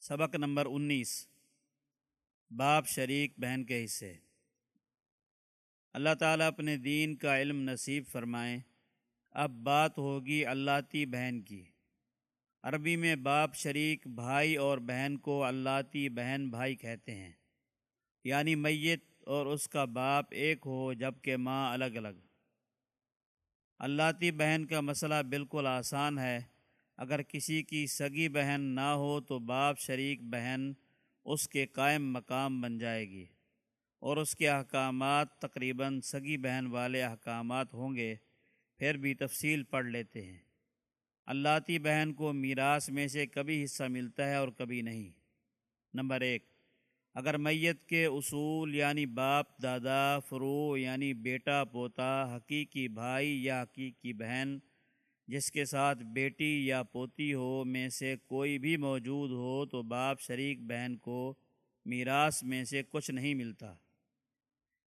سبق نمبر انیس۔ باپ شریک، بہن کے حصے۔ اللہ تعالیٰ اپنے دین کا علم نصیب فرمائیں اب بات ہوگی اللہ تی بہن کی۔ عربی میں باپ شریک، بھائی اور بہن کو اللہ تی بہن بھائی کہتے ہیں۔ یعنی میت اور اس کا باپ ایک ہو جبکہ ماں الگ الگ۔ اللہ تی بہن کا مسئلہ بالکل آسان ہے۔ اگر کسی کی سگی بہن نہ ہو تو باپ شریک بہن اس کے قائم مقام بن جائے گی اور اس کے احکامات تقریباً سگی بہن والے احکامات ہوں گے، پھر بھی تفصیل پڑھ لیتے ہیں۔ اللہتی بہن کو میراث میں سے کبھی حصہ ملتا ہے اور کبھی نہیں۔ نمبر ایک، اگر میت کے اصول یعنی باپ، دادا، فرو یعنی بیٹا، پوتا، حقیقی بھائی یا حقیقی بہن جس کے ساتھ بیٹی یا پوتی ہو میں سے کوئی بھی موجود ہو تو باپ شریک بہن کو میراث میں سے کچھ نہیں ملتا۔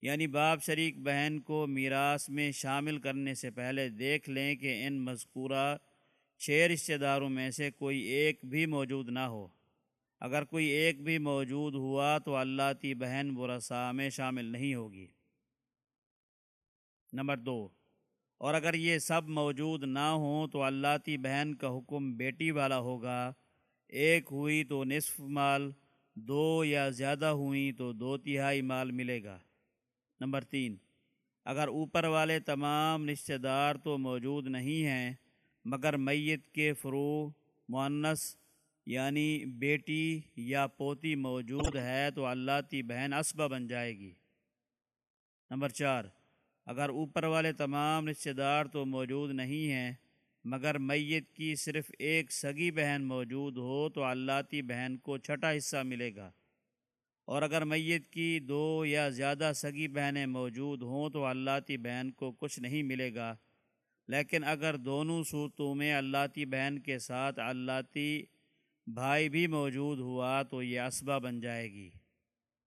یعنی باپ شریک بہن کو میراث میں شامل کرنے سے پہلے دیکھ لیں کہ ان مذکورہ چھ رشتہ داروں میں سے کوئی ایک بھی موجود نہ ہو۔ اگر کوئی ایک بھی موجود ہوا تو اللہ تی بہن برسا میں شامل نہیں ہوگی۔ نمبر دو۔ اور اگر یہ سب موجود نہ ہوں تو اللہ تی بہن کا حکم بیٹی والا ہوگا۔ ایک ہوئی تو نصف مال، دو یا زیادہ ہوئیں تو دو تہائی مال ملے گا۔ نمبر تین، اگر اوپر والے تمام رشتہ دار تو موجود نہیں ہیں، مگر میت کے فرو معنس یعنی بیٹی یا پوتی موجود ہے تو اللہ تی بہن اسبہ بن جائے گی۔ نمبر چار اگر اوپر والے تمام رشتہ دار تو موجود نہیں ہیں، مگر میت کی صرف ایک سگی بہن موجود ہو تو اللہتی بہن کو چھٹا حصہ ملے گا۔ اور اگر میت کی دو یا زیادہ سگی بہنیں موجود ہوں تو اللہتی بہن کو کچھ نہیں ملے گا۔ لیکن اگر دونوں صورتوں میں اللہتی بہن کے ساتھ اللہ تی بھائی بھی موجود ہوا تو یہ اسبہ بن جائے گی۔